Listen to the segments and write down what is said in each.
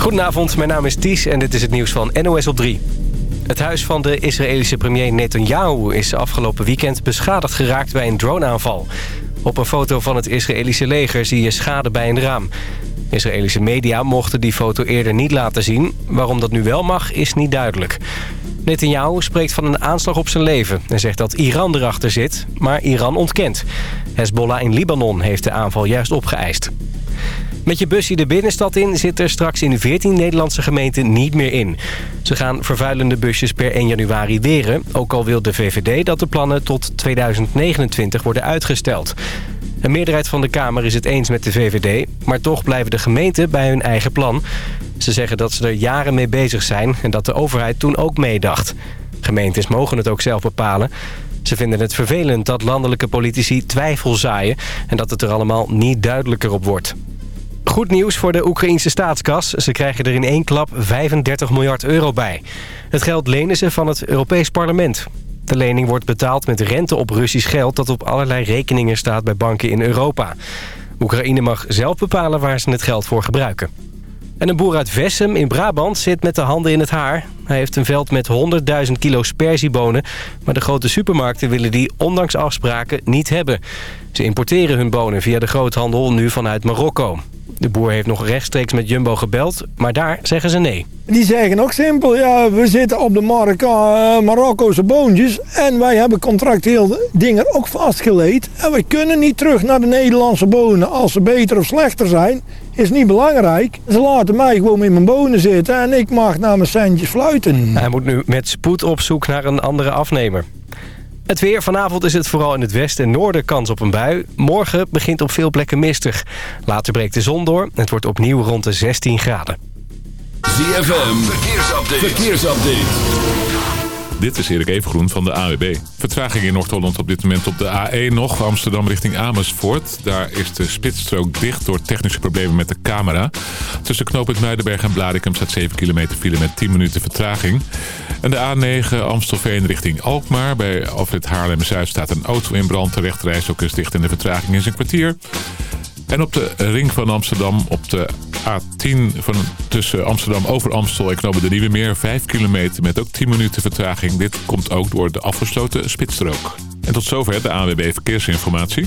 Goedenavond, mijn naam is Ties en dit is het nieuws van NOS op 3. Het huis van de Israëlische premier Netanyahu is afgelopen weekend beschadigd geraakt bij een droneaanval. Op een foto van het Israëlische leger zie je schade bij een raam. Israëlische media mochten die foto eerder niet laten zien. Waarom dat nu wel mag, is niet duidelijk. Netanyahu spreekt van een aanslag op zijn leven en zegt dat Iran erachter zit, maar Iran ontkent. Hezbollah in Libanon heeft de aanval juist opgeëist. Met je busje de binnenstad in zit er straks in 14 Nederlandse gemeenten niet meer in. Ze gaan vervuilende busjes per 1 januari weren. Ook al wil de VVD dat de plannen tot 2029 worden uitgesteld. Een meerderheid van de Kamer is het eens met de VVD... maar toch blijven de gemeenten bij hun eigen plan. Ze zeggen dat ze er jaren mee bezig zijn... en dat de overheid toen ook meedacht. Gemeentes mogen het ook zelf bepalen. Ze vinden het vervelend dat landelijke politici twijfel zaaien... en dat het er allemaal niet duidelijker op wordt. Goed nieuws voor de Oekraïnse staatskas. Ze krijgen er in één klap 35 miljard euro bij. Het geld lenen ze van het Europees Parlement. De lening wordt betaald met rente op Russisch geld... dat op allerlei rekeningen staat bij banken in Europa. Oekraïne mag zelf bepalen waar ze het geld voor gebruiken. En een boer uit Vessem in Brabant zit met de handen in het haar. Hij heeft een veld met 100.000 kilo sperziebonen... maar de grote supermarkten willen die ondanks afspraken niet hebben. Ze importeren hun bonen via de groothandel nu vanuit Marokko. De boer heeft nog rechtstreeks met Jumbo gebeld, maar daar zeggen ze nee. Die zeggen ook simpel, ja, we zitten op de markt uh, Marokko's boontjes... en wij hebben contractueel dingen ook vastgeleid... en we kunnen niet terug naar de Nederlandse bonen als ze beter of slechter zijn is niet belangrijk. Ze laten mij gewoon met mijn bonen zitten en ik mag naar mijn centjes fluiten. Hij moet nu met spoed op zoek naar een andere afnemer. Het weer. Vanavond is het vooral in het westen en noorden kans op een bui. Morgen begint op veel plekken mistig. Later breekt de zon door. Het wordt opnieuw rond de 16 graden. ZFM. Verkeersupdate. Dit is Erik Evengroen van de AWB. Vertraging in Noord-Holland op dit moment op de A1 nog. Amsterdam richting Amersfoort. Daar is de spitsstrook dicht door technische problemen met de camera. Tussen knooppunt Muidenberg en Blarikum staat 7 kilometer file met 10 minuten vertraging. En de A9 Amstelveen richting Alkmaar. Bij Alfred Haarlem-Zuid staat een auto in brand. De rechterreis ook is dicht en de vertraging is een kwartier. En op de ring van Amsterdam op de A10 van, tussen Amsterdam over Amstel en Knoppen de Nieuwe Meer. 5 kilometer met ook 10 minuten vertraging. Dit komt ook door de afgesloten spitsstrook. En tot zover de ANWB Verkeersinformatie.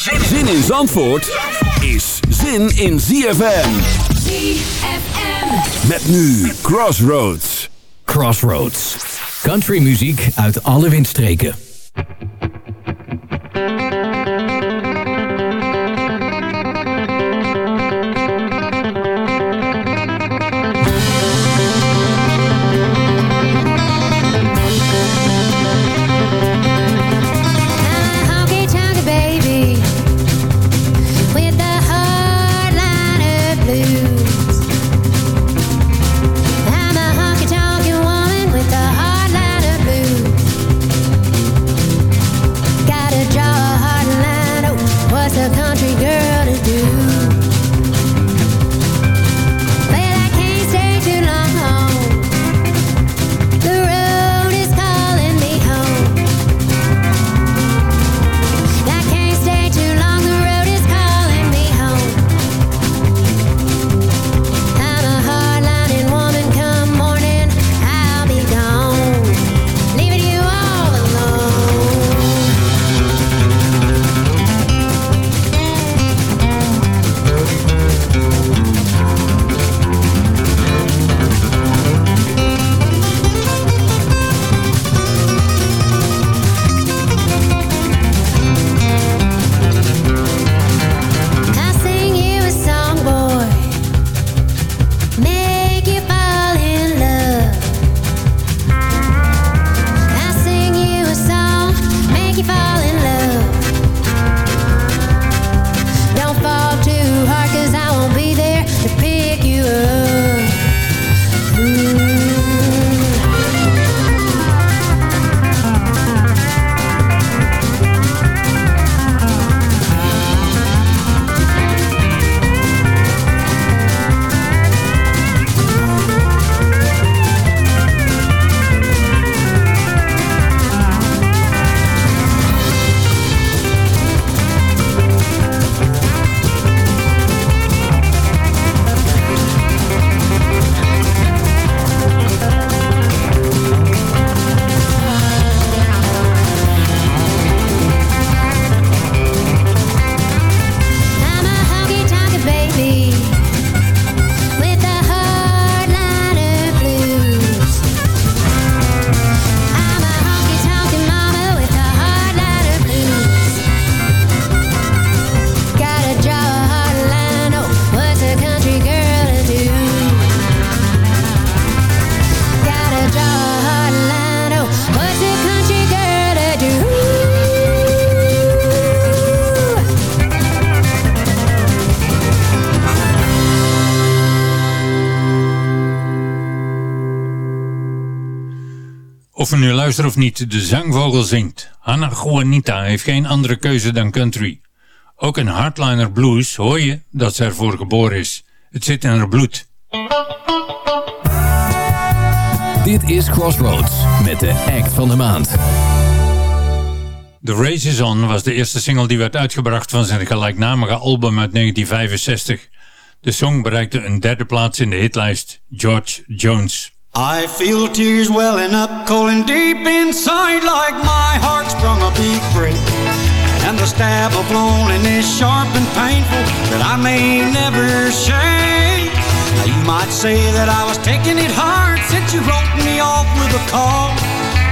Zin in Zandvoort is zin in ZFM. ZFM. Met nu Crossroads. Crossroads. Country muziek uit alle windstreken. Luisteren of niet, de zangvogel zingt. Hannah Juanita heeft geen andere keuze dan country. Ook in Hardliner Blues hoor je dat ze ervoor geboren is. Het zit in haar bloed. Dit is Crossroads met de act van de maand. The Race is On was de eerste single die werd uitgebracht van zijn gelijknamige album uit 1965. De song bereikte een derde plaats in de hitlijst, George Jones. I feel tears welling up, calling deep inside, like my heart's sprung a big break. And the stab of loneliness, sharp and painful, that I may never shake. Now you might say that I was taking it hard since you wrote me off with a call.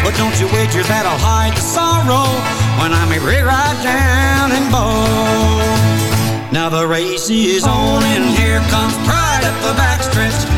But don't you wager that I'll hide the sorrow when I'm right down and bone. Now the race is on and here comes pride up the backstretch.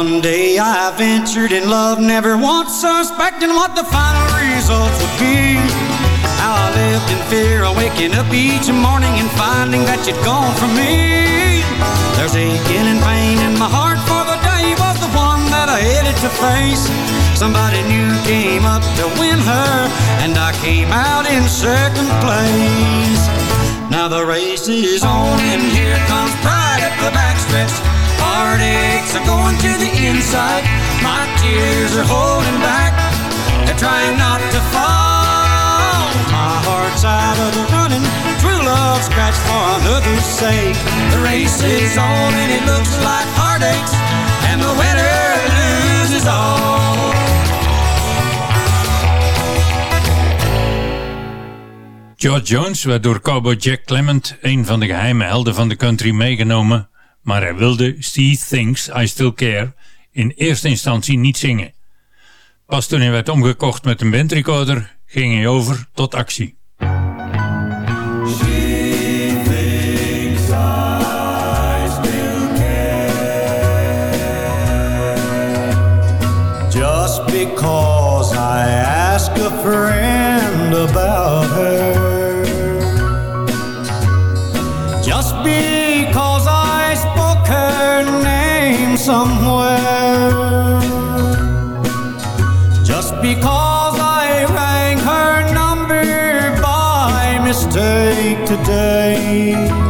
One day I ventured in love, never once suspecting what the final results would be. How I lived in fear of waking up each morning and finding that you'd gone from me. There's aching and pain in my heart for the day was the one that I headed to face. Somebody new came up to win her, and I came out in second place. Now the race is on, and here comes pride at the backstretch. Heartaches are going to the inside. My tears are holding back. They're trying not to fall. My heart's out of the running. True love scratched for another's sake. The race is on and it looks like heartaches. And the winner loses all. George Jones werd door cowboy Jack Clement een van de geheime helden van de country meegenomen maar hij wilde See Things I Still Care in eerste instantie niet zingen. Pas toen hij werd omgekocht met een bandrecorder, ging hij over tot actie. Just because I ask a friend about her somewhere. Just because I rang her number by mistake today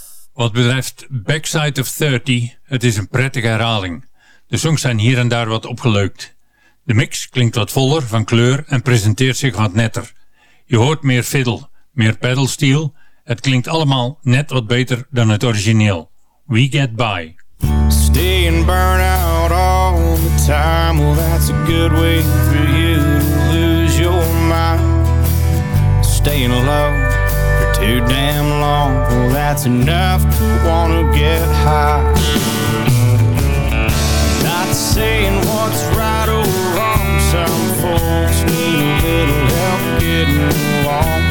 Wat betreft Backside of 30, het is een prettige herhaling. De songs zijn hier en daar wat opgeleukt. De mix klinkt wat voller van kleur en presenteert zich wat netter. Je hoort meer fiddle, meer pedalsteel. Het klinkt allemaal net wat beter dan het origineel. We Get By. Stay out all the time Well that's a good way you lose your mind for too damn long. Well that's enough to wanna get high. Not saying what's right or wrong. Some folks need a little help getting along.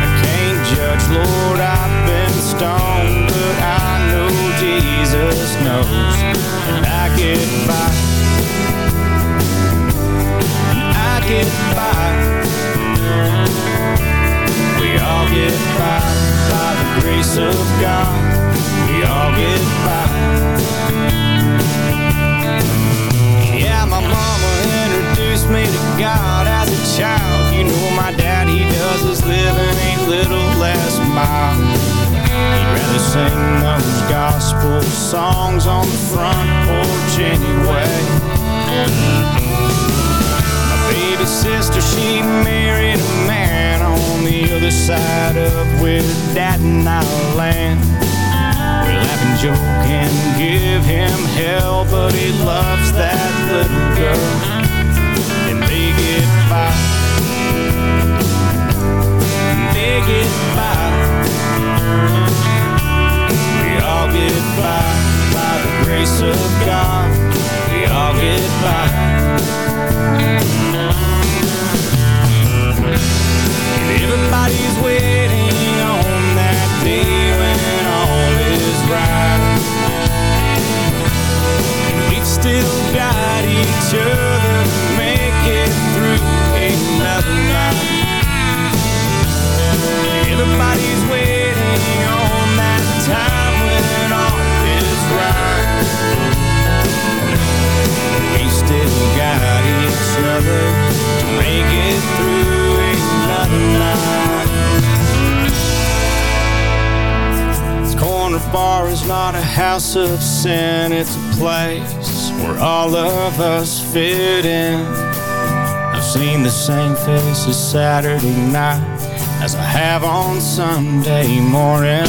I can't judge, Lord, I've been stoned But I know Jesus knows. And I get by. I get by We all get by By the grace of God. We all get by. Yeah, my mama introduced me to God as a child. You know my dad, he does his living a little less mild. He'd rather sing those gospel songs on the front porch anyway. My baby sister, she married side of where Dad and I land. We laugh and joke and give him hell, but he loves that little girl, and they get by. They get by. We all get by, by the grace of God. We all get by. Everybody's waiting on that day when all is right. And we've still got each other to make it through another night. Everybody's waiting bar is not a house of sin, it's a place where all of us fit in. I've seen the same faces Saturday night as I have on Sunday morning.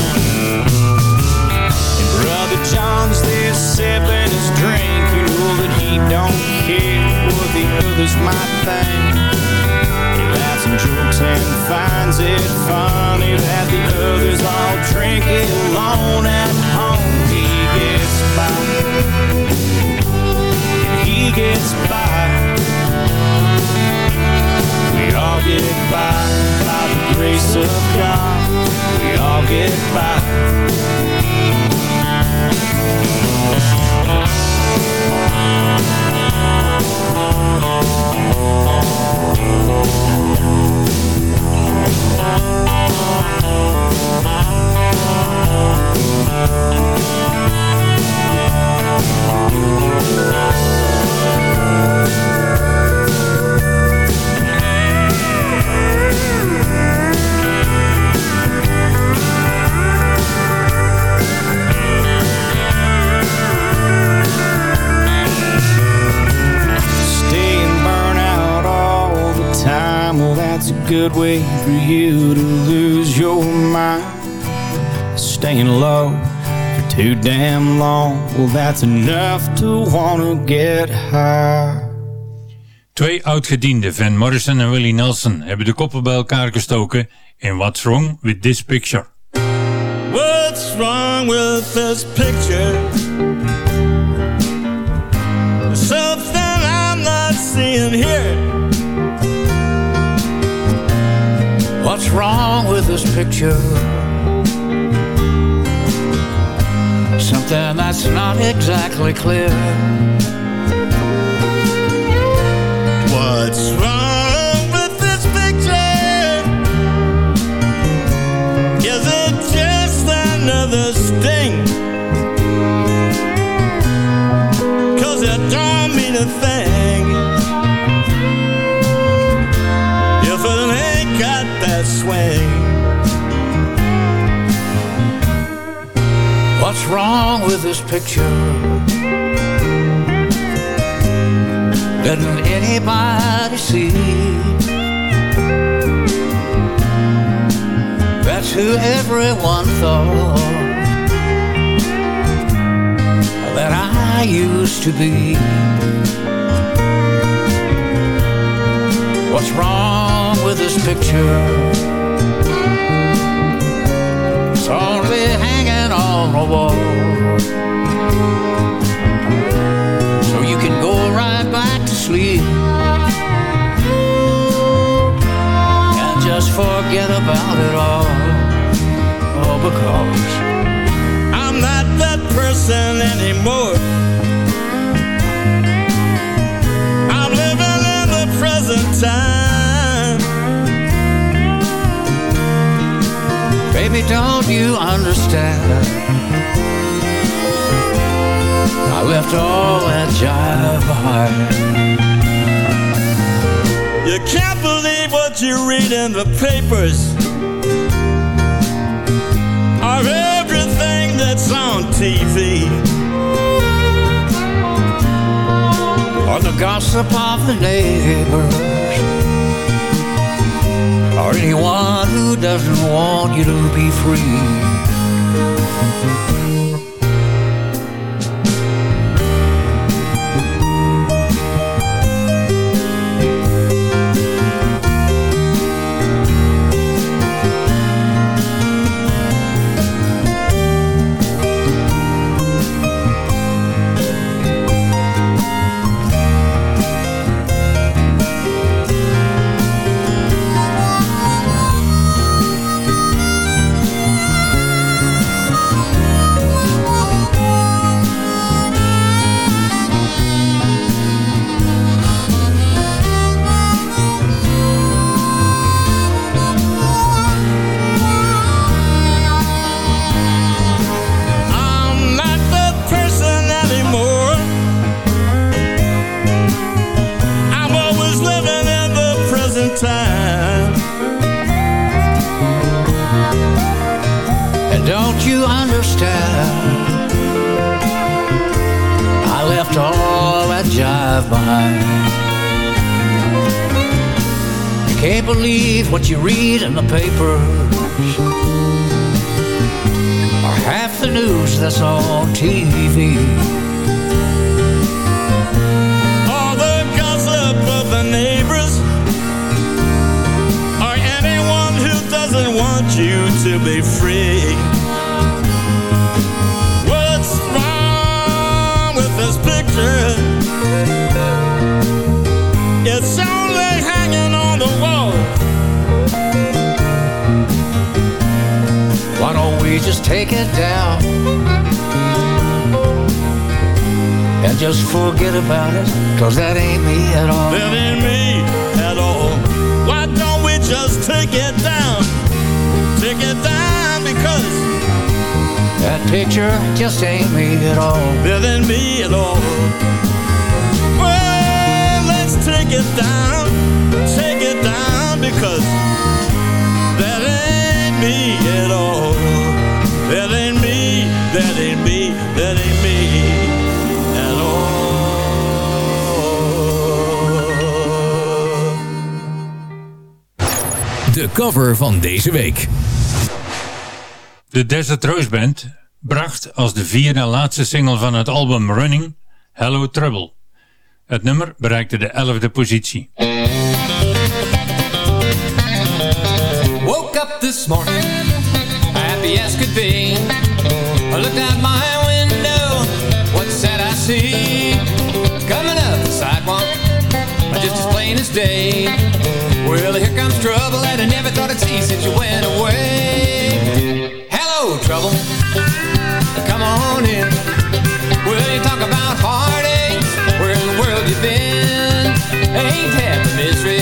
And Brother John's there sipping his drink. You know that he don't care what the others might think. He laughs and jokes and finds it funny that the others all drink alone at home. He gets by. He gets by. We all get by by the grace of God. We all get by. Damn long. Well, that's enough to wanna get high. Twee oudgedienden, Van Morrison en Willie Nelson, hebben de koppen bij elkaar gestoken in What's Wrong With This Picture. What's wrong with this picture? There's something I'm not seeing here. What's wrong with this picture? Something that's not exactly clear. What's wrong What's wrong with this picture? Doesn't anybody see? That's who everyone thought that I used to be. What's wrong with this picture? It's only on the wall. So you can go right back to sleep. And just forget about it all. Oh, because I'm not that person anymore. I'm living in the present time. Baby, don't you understand? I left all that jive behind. You can't believe what you read in the papers. Or everything that's on TV. Or the gossip of the neighbors. Or anyone who doesn't want you to be free. Read just forget about it, cause that ain't me at all. That ain't me at all. Why don't we just take it down? Take it down because That picture just ain't me at all. that ain't me at all. Well, let's take it down. Take it down because that ain't me at all. That ain't me. That ain't me. That ain't me De cover van deze week. De Desert Rose Band bracht als de vierde en laatste single van het album Running Hello Trouble. Het nummer bereikte de elfde positie. Woke up this morning, happy as could be. I looked out my window, what said I see? Coming up the sidewalk, just as plain as day. Well, here comes trouble that I never thought I'd see since you went away. Hello, trouble, come on in. Will you talk about heartaches? Where in the world you been? Ain't the misery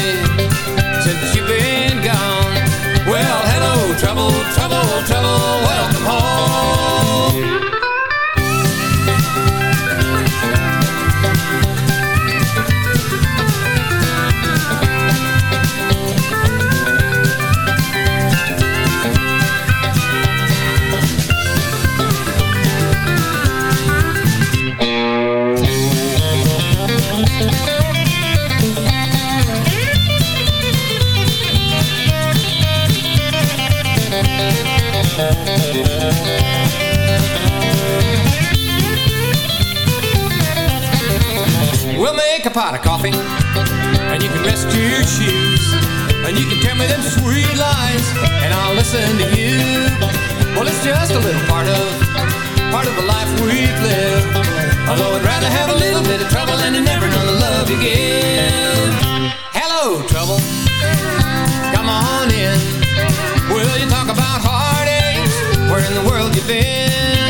make a pot of coffee, and you can rest your shoes, and you can tell me them sweet lies, and I'll listen to you. Well, it's just a little part of part of the life we've lived. Although I'd rather have a little bit of trouble than to never know the love you give. Hello, trouble. Come on in. Will you talk about heartaches? Where in the world you been?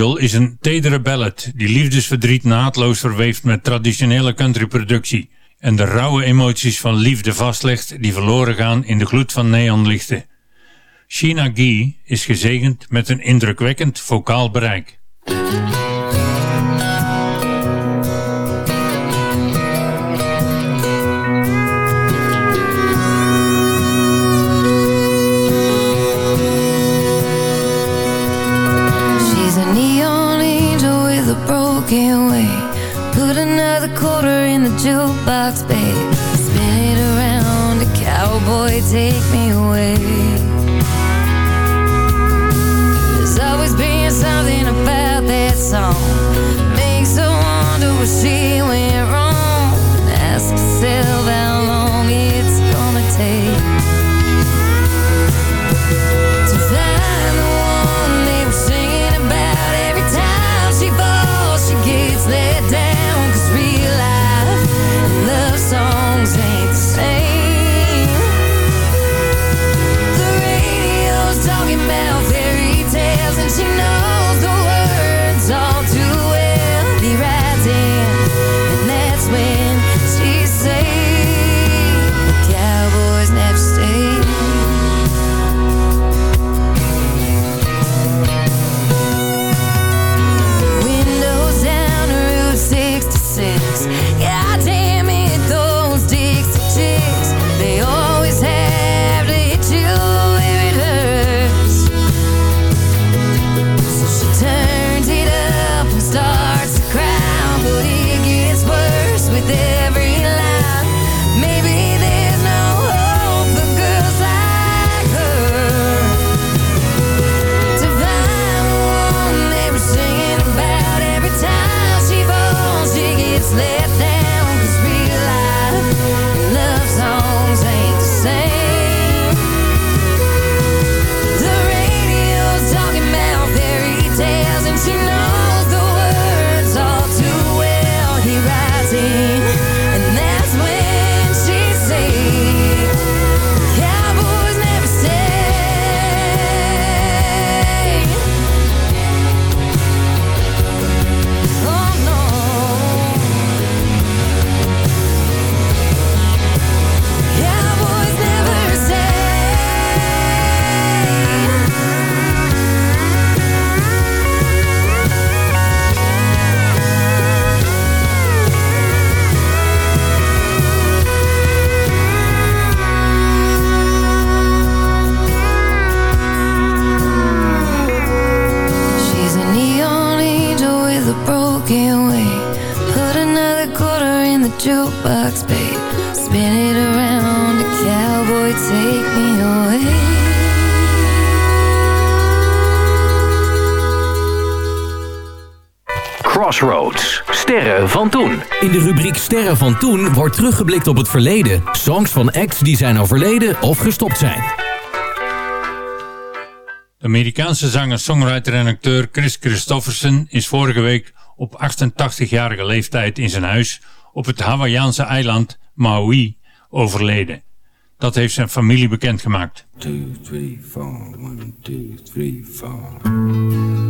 Is een tedere ballad die liefdesverdriet naadloos verweeft met traditionele countryproductie en de rauwe emoties van liefde vastlegt die verloren gaan in de gloed van neonlichten. Sheena Gee is gezegend met een indrukwekkend vocaal bereik. A broken wing. Put another quarter in the jukebox, babe. Spin it around, a cowboy, take me away. There's always been something about that song. Makes her wonder what she went Sterren van toen wordt teruggeblikt op het verleden. Songs van acts die zijn overleden of gestopt zijn. De Amerikaanse zanger, songwriter en acteur Chris Christofferson is vorige week op 88-jarige leeftijd in zijn huis op het Hawaïaanse eiland Maui overleden. Dat heeft zijn familie bekendgemaakt. Two, three, four, one, two, three, four.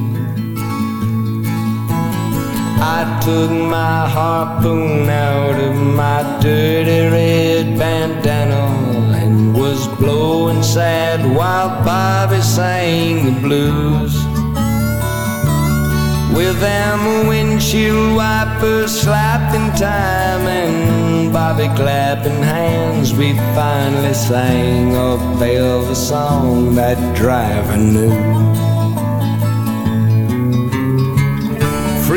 I took my harpoon out of my dirty red bandana and was blowing sad while Bobby sang the blues. With them windshield wipers slapping time and Bobby clapping hands, we finally sang a velvet song that driver knew.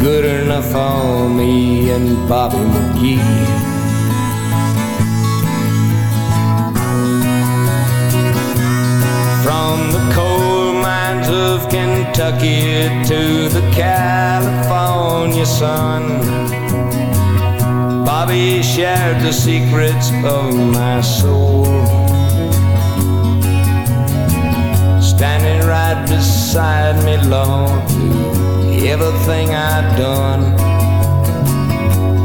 Good enough for me and Bobby McGee. From the coal mines of Kentucky to the California sun, Bobby shared the secrets of my soul. Standing right beside me, Lord, through everything I'd done.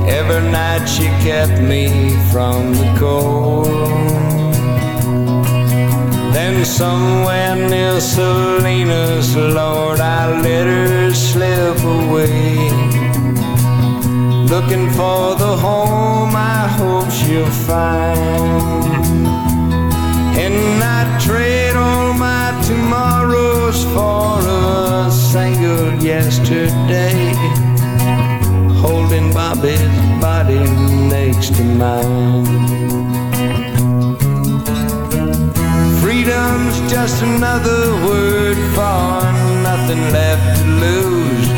Every night she kept me from the cold. Then somewhere near Salinas, Lord, I let her slip away. Looking for the home I hope she'll find. And I trade all my tomorrows for single yesterday. Holding Bobby's body next to mine. Freedom's just another word for nothing left to lose.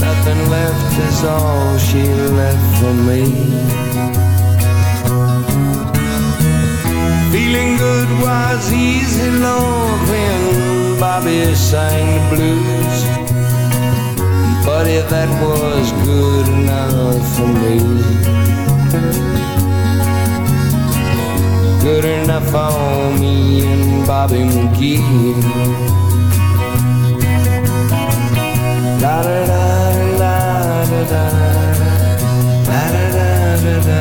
Nothing left is all she left for me. Feeling good was easy, Lord, when Bobby sang the blues. If that was good enough for me. good enough for me and Bobby McGee. Da da da da da la da da da da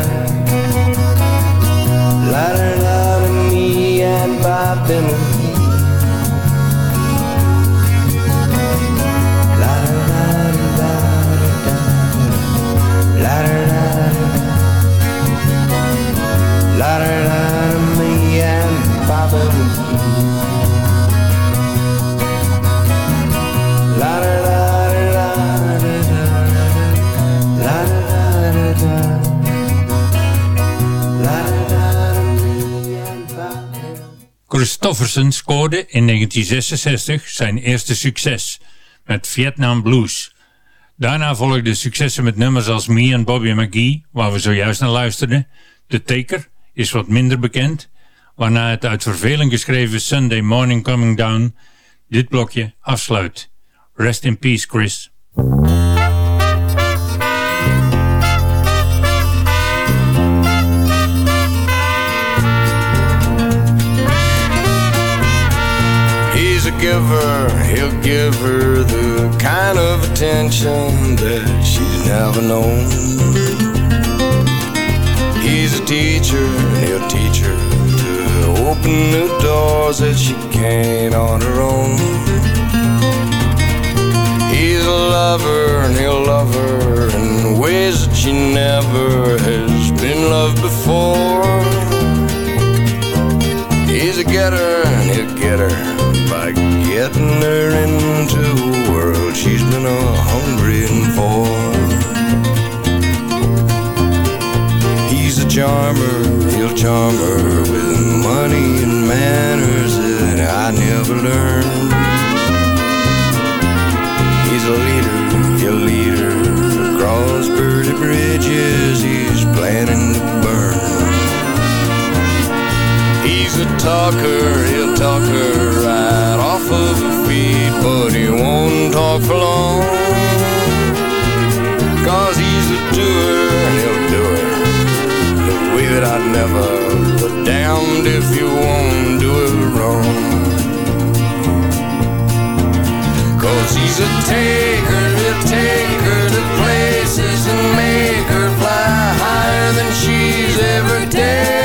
la da da da Christofferson scoorde in 1966 zijn eerste succes met Vietnam Blues. Daarna volgden successen met nummers als Me and Bobby McGee, waar we zojuist naar luisterden. The Taker is wat minder bekend, waarna het uit verveling geschreven Sunday Morning Coming Down dit blokje afsluit. Rest in peace, Chris. A giver, he'll give her the kind of attention that she's never known. He's a teacher, and he'll teach her to open new doors that she can't on her own. He's a lover, and he'll love her in ways that she never has been loved before. He's a getter, and he'll get her getting her into a world she's been a hungering for. He's a charmer, he'll charm her with money and manners that I never learned. He's a leader, he'll lead her across pretty bridges he's planning to burn. He's a talker, he'll talk her off alone. Cause he's a doer and he'll do it the way that I'd never. But damned if you won't do it wrong. Cause he's a taker, a taker to places and make her fly higher than she's ever dared.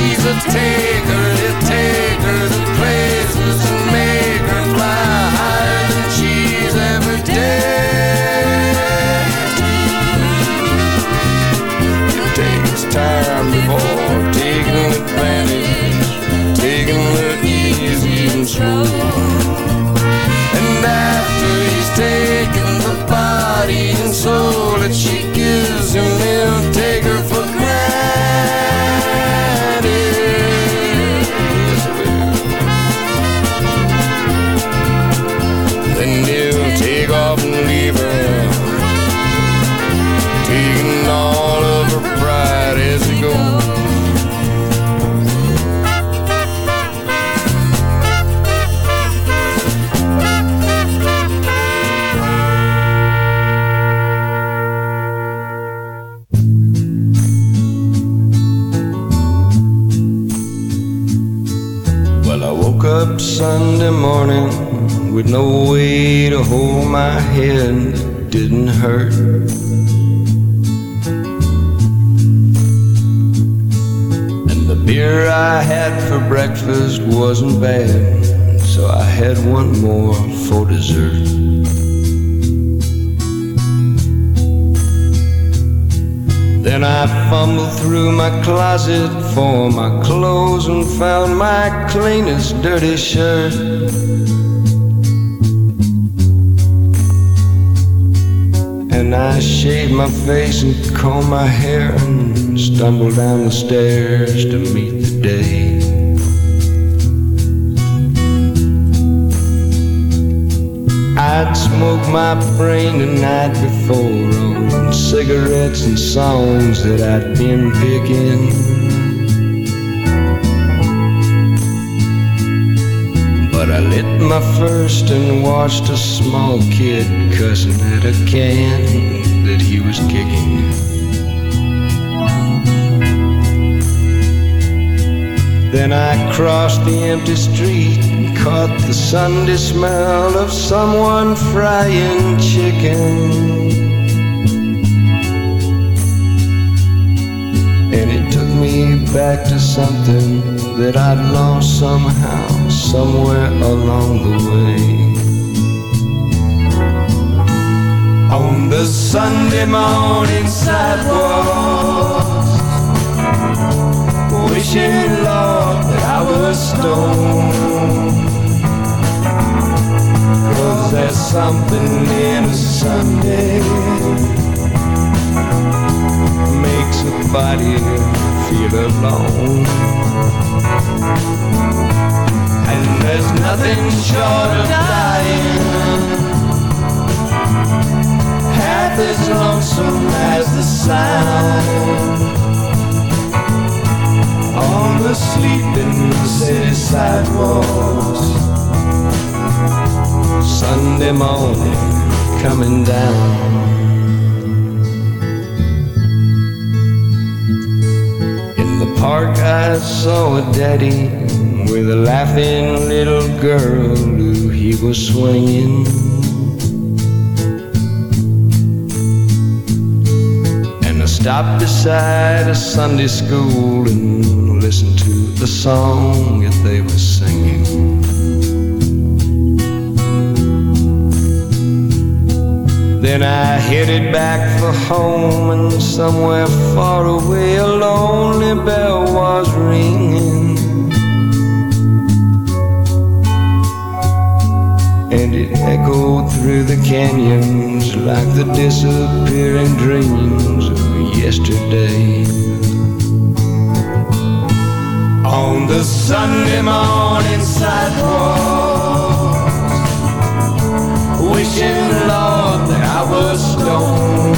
Yes, he's a taker, wasn't bad, so I had one more for dessert. Then I fumbled through my closet for my clothes and found my cleanest dirty shirt. And I shaved my face and combed my hair and stumbled down the stairs to meet the day. I'd smoked my brain the night before on cigarettes and songs that I'd been picking. But I lit my first and watched a small kid cussing at a can that he was kicking. Then I crossed the empty street and caught the Sunday smell of someone frying chicken. And it took me back to something that I'd lost somehow, somewhere along the way. On the Sunday morning sidewalks wishing, Lord, that I was stoned. Cause there's something in a Sunday makes a body feel alone. And there's nothing short of dying half as lonesome as the sound on the city sidewalks. Sunday morning coming down. In the park, I saw a daddy with a laughing little girl who he was swinging. Stopped beside a Sunday school and listened to the song that they were singing. Then I headed back for home, and somewhere far away a lonely bell was ringing. And it echoed through the canyons like the disappearing dreams of yesterday. On the Sunday morning sidewalk, wishing, Lord, that I was stoned.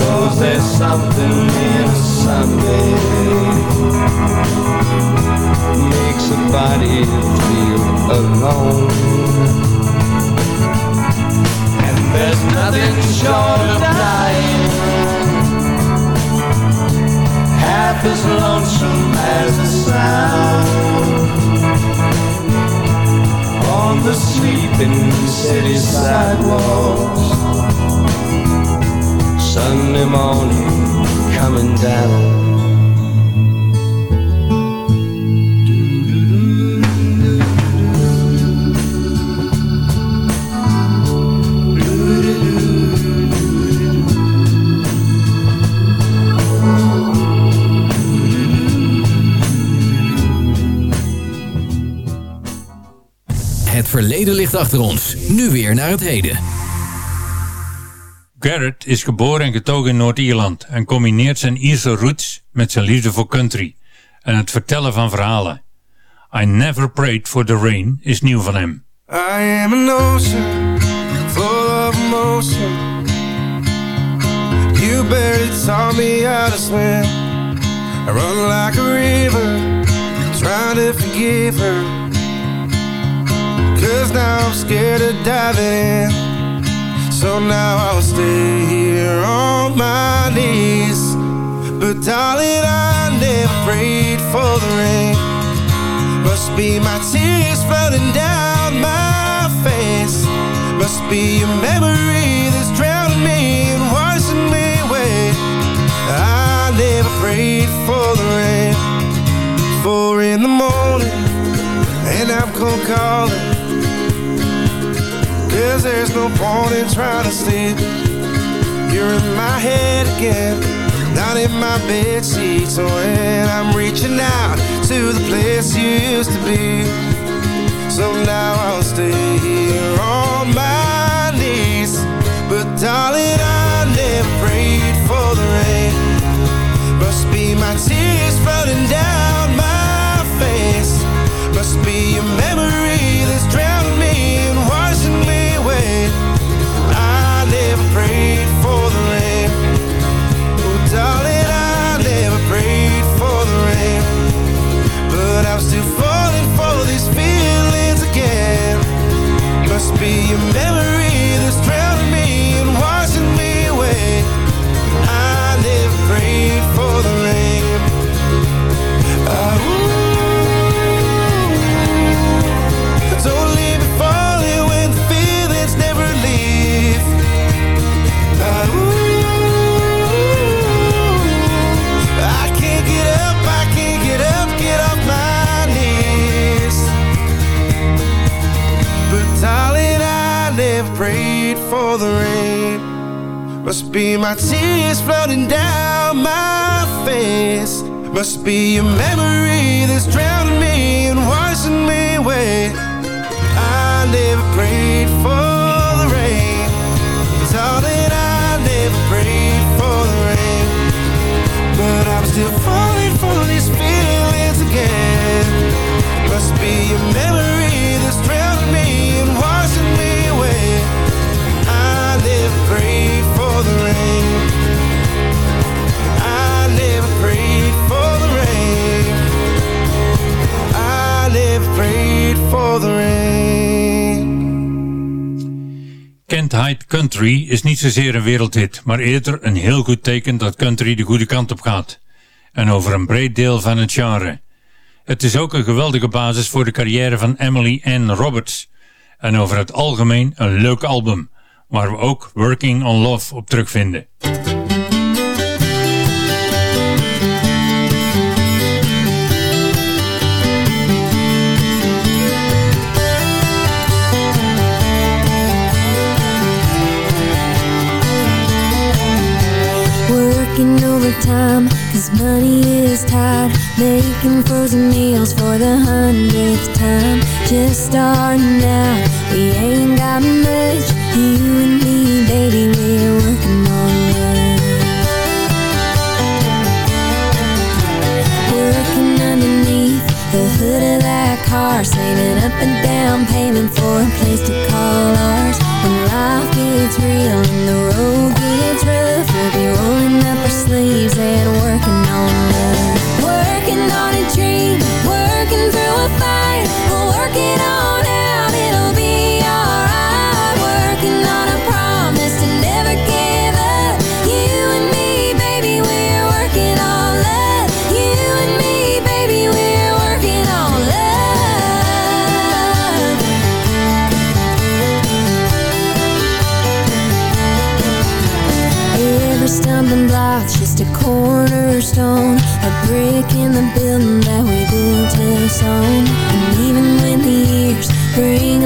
Cause there's something in a Sunday a feel alone. And there's nothing short of dying half as lonesome as the sound on the sleeping city sidewalks. Sunday morning coming down. Het verleden ligt achter ons. Nu weer naar het heden. Garrett is geboren en getogen in Noord-Ierland en combineert zijn Ierse roots met zijn liefde voor country en het vertellen van verhalen. I Never Prayed for the Rain is nieuw van hem. I am an ocean full of emotion. You barely taught me how to swim. I run like a river, trying to forgive her. Cause now I'm scared of diving in. So now I'll stay here on my knees. But darling, I never prayed for the rain. Must be my tears floating down my face. Must be a memory that's drowning me and washing me away. I never prayed for the rain. Four in the morning, and I'm cold calling. Cause there's no point in trying to sleep. You're in my head again, not in my bed sheets. So when I'm reaching out to the place you used to be. So now I'll stay here on my knees. But darling, I never prayed for the rain. Must be my tears be a memory that's the rain. Must be my tears floating down my face. Must be a memory that's drowning me and washing me away. I never prayed for the rain. Darling, I never prayed for the rain. But I'm still falling for these feelings again. Must be a memory Hyde Country is niet zozeer een wereldhit, maar eerder een heel goed teken dat country de goede kant op gaat. En over een breed deel van het genre. Het is ook een geweldige basis voor de carrière van Emily Ann Roberts. En over het algemeen een leuk album, waar we ook Working on Love op terugvinden. working overtime. Cause money is tight Making frozen meals for the hundredth time. Just starting out, we ain't got much. You and me, baby, we're working car Slaving up and down payment for a place to call ours. When life gets real And the road gets rough We'll be rolling up our sleeves And working on love Working on a dream Working through a fight We'll work it just a cornerstone A brick in the building that we built us on And even when the years bring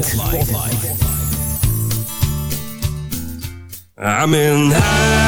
Spotlight. Spotlight. I'm in high.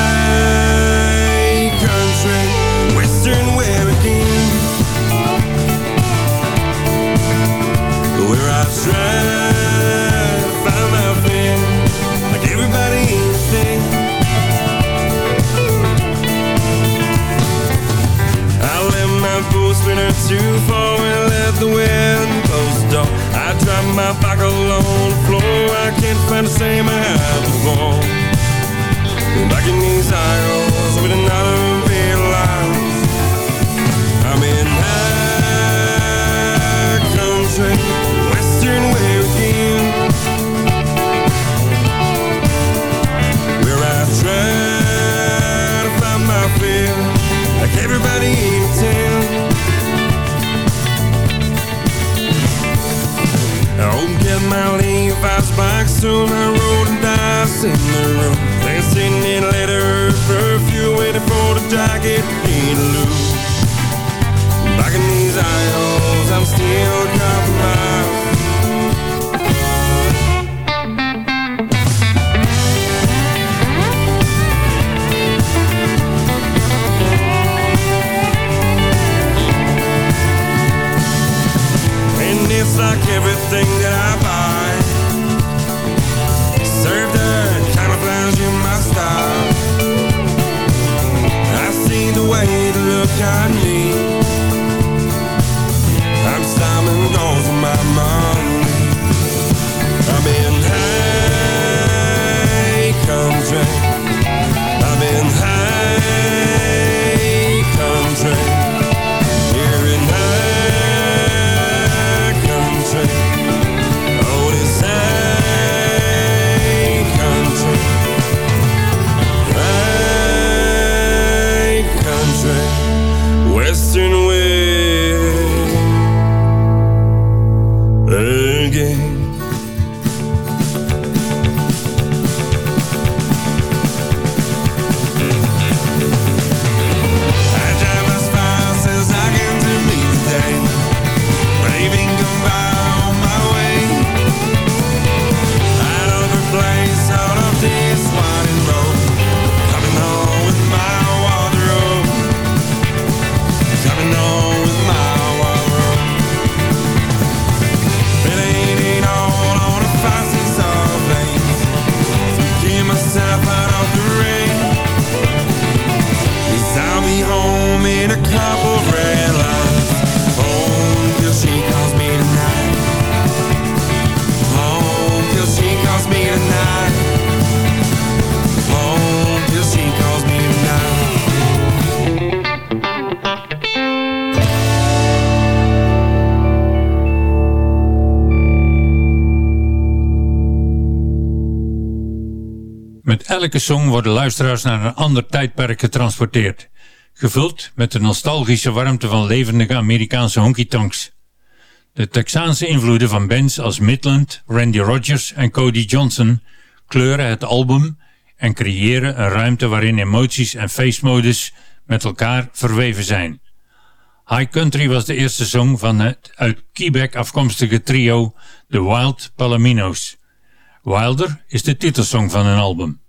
elke song worden luisteraars naar een ander tijdperk getransporteerd. Gevuld met de nostalgische warmte van levendige Amerikaanse honky-tonks. De Texaanse invloeden van bands als Midland, Randy Rogers en Cody Johnson kleuren het album en creëren een ruimte waarin emoties en feestmodus met elkaar verweven zijn. High Country was de eerste song van het uit Quebec afkomstige trio The Wild Palomino's. Wilder is de titelsong van hun album.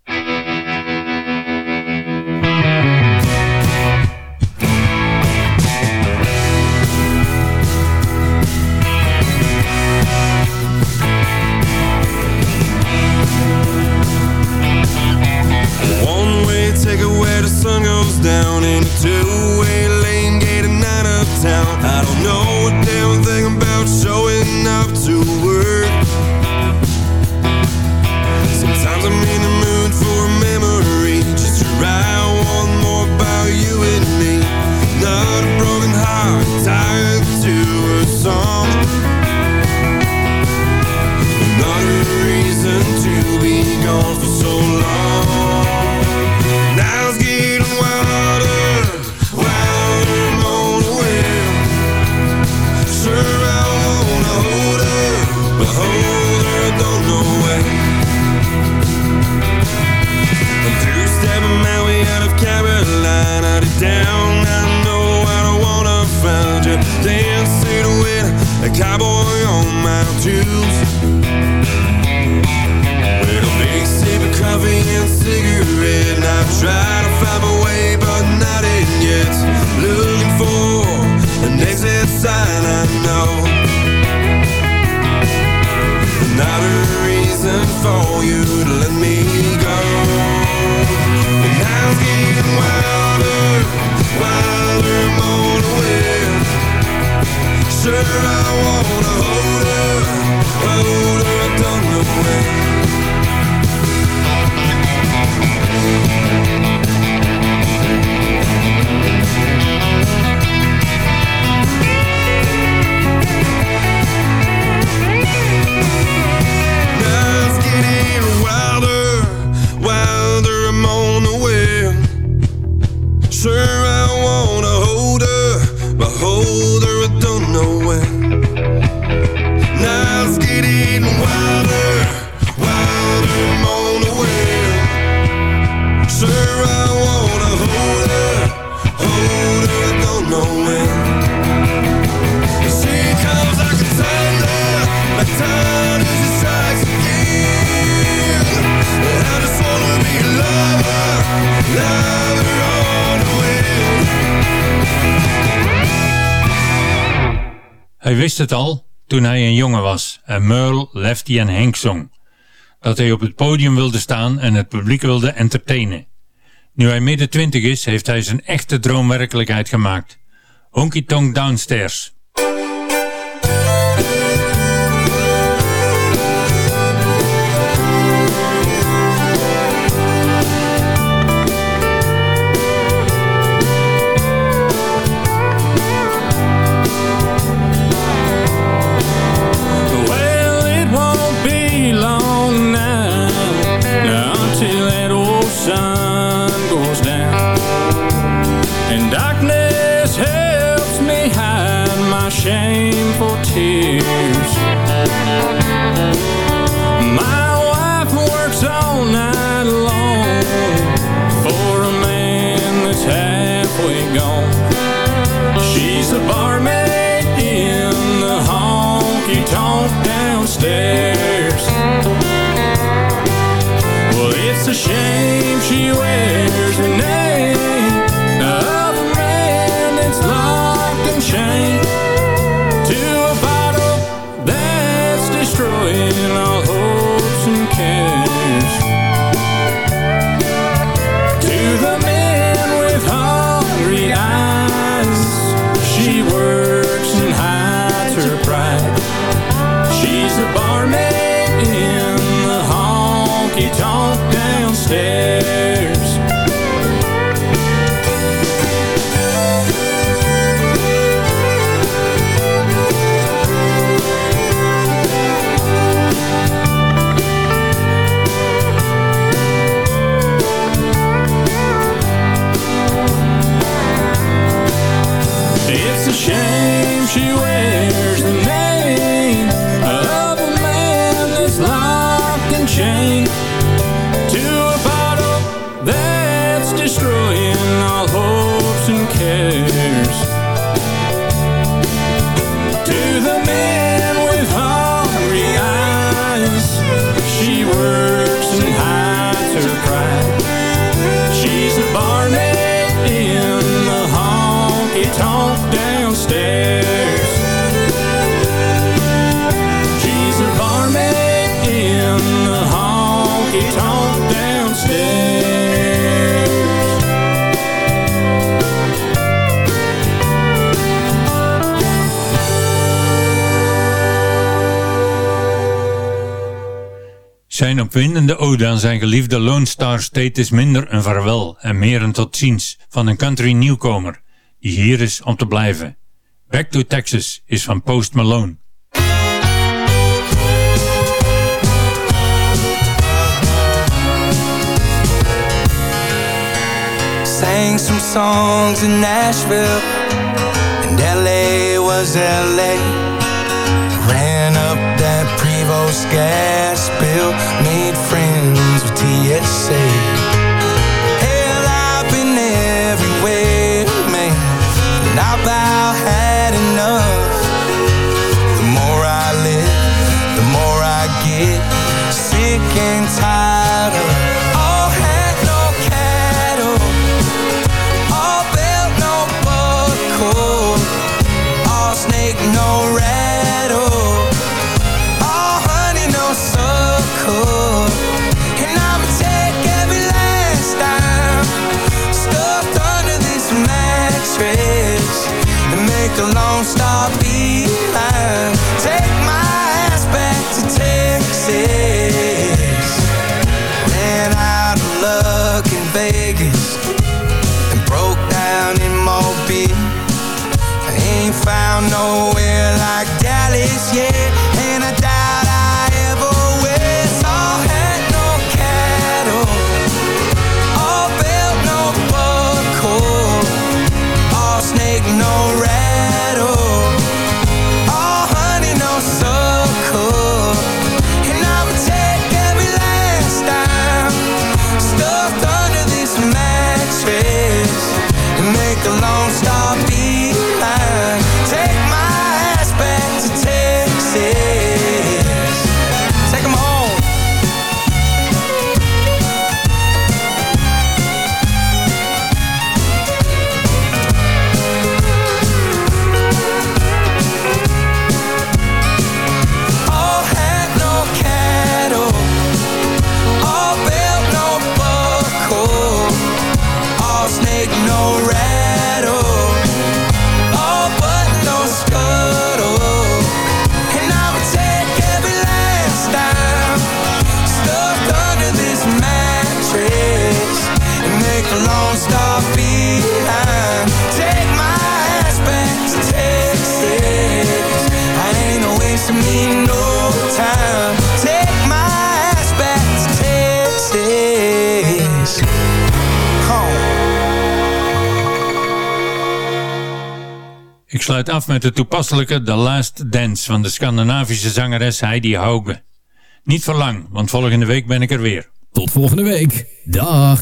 wist het al toen hij een jongen was en Merle, Lefty en Henk zong. Dat hij op het podium wilde staan en het publiek wilde entertainen. Nu hij midden twintig is, heeft hij zijn echte droom werkelijkheid gemaakt. Honky Tonk Downstairs. shares. Well, it's a shame. Dan aan zijn geliefde Lone Star State is minder een vaarwel en meer een tot ziens van een country nieuwkomer die hier is om te blijven. Back to Texas is van Post Malone. Sang some songs in Nashville And L.A. was L.A. Ran up that Prevost gas Made TSA sluit af met de toepasselijke The Last Dance van de Scandinavische zangeres Heidi Hauge. Niet voor lang, want volgende week ben ik er weer. Tot volgende week. Dag.